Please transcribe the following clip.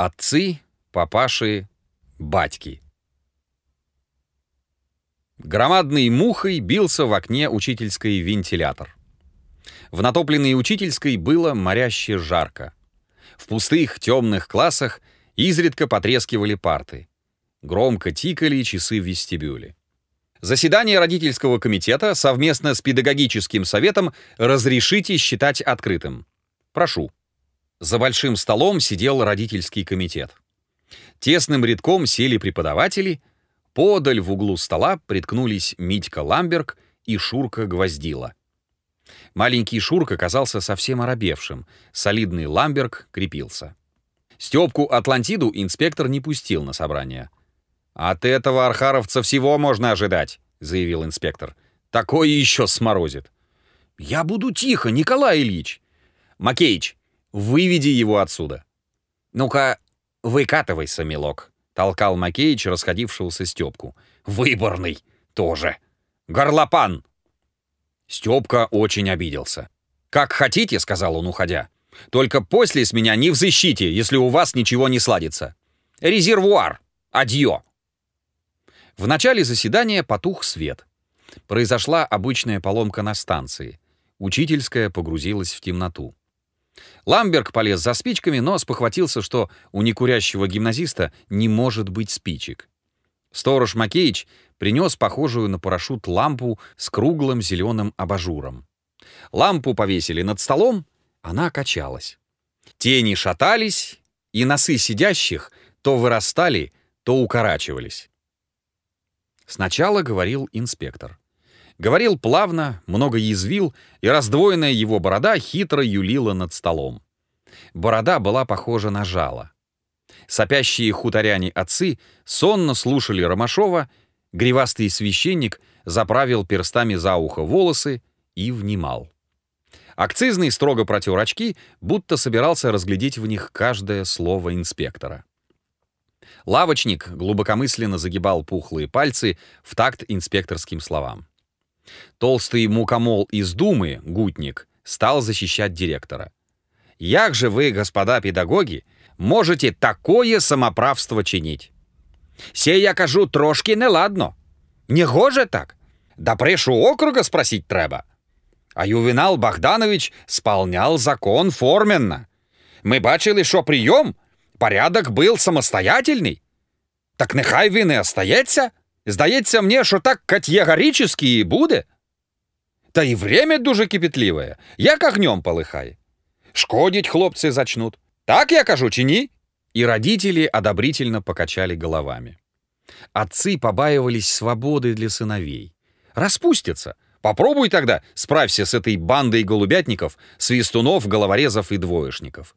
Отцы, папаши, батьки. Громадный мухой бился в окне учительской вентилятор. В натопленной учительской было моряще жарко. В пустых темных классах изредка потрескивали парты. Громко тикали часы в вестибюле. Заседание родительского комитета совместно с педагогическим советом разрешите считать открытым. Прошу. За большим столом сидел родительский комитет. Тесным рядком сели преподаватели, подаль в углу стола приткнулись Митька Ламберг и Шурка Гвоздила. Маленький Шурка казался совсем оробевшим, солидный Ламберг крепился. Степку Атлантиду инспектор не пустил на собрание. «От этого архаровца всего можно ожидать», — заявил инспектор. «Такое еще сморозит». «Я буду тихо, Николай Ильич!» «Макеич, выведи его отсюда». «Ну-ка, выкатывайся, милок», — толкал Макеич расходившегося Степку. «Выборный тоже. Горлопан!» Степка очень обиделся. «Как хотите», — сказал он, уходя. «Только после с меня не взыщите, если у вас ничего не сладится. Резервуар! Адьё!» В начале заседания потух свет. Произошла обычная поломка на станции. Учительская погрузилась в темноту. Ламберг полез за спичками, но спохватился, что у некурящего гимназиста не может быть спичек. Сторож Макеич принес похожую на парашют лампу с круглым зеленым абажуром. Лампу повесили над столом, она качалась. Тени шатались, и носы сидящих то вырастали, то укорачивались. Сначала говорил инспектор. Говорил плавно, много язвил, и раздвоенная его борода хитро юлила над столом. Борода была похожа на жало. Сопящие хуторяне-отцы сонно слушали Ромашова, гривастый священник заправил перстами за ухо волосы и внимал. Акцизный строго протер очки, будто собирался разглядеть в них каждое слово инспектора. Лавочник глубокомысленно загибал пухлые пальцы в такт инспекторским словам. Толстый мукомол из Думы, Гутник, стал защищать директора. «Як же вы, господа педагоги, можете такое самоправство чинить? Се я кажу трошки неладно. Не гоже так? Да пришу округа спросить треба. А Ювенал Богданович сполнял закон форменно. Ми бачили, що прийом, порядок був самостоятельний. Так нехай він і остається. Здається мне, що так категорически і буде. Та і время дуже кипітливе, як огнем полыхає. Шкодить хлопцы зачнут. Так я кажу, чи ні? И родители одобрительно покачали головами. Отцы побаивались свободы для сыновей. Распустятся. Попробуй тогда, справься с этой бандой голубятников, свистунов, головорезов и двоечников.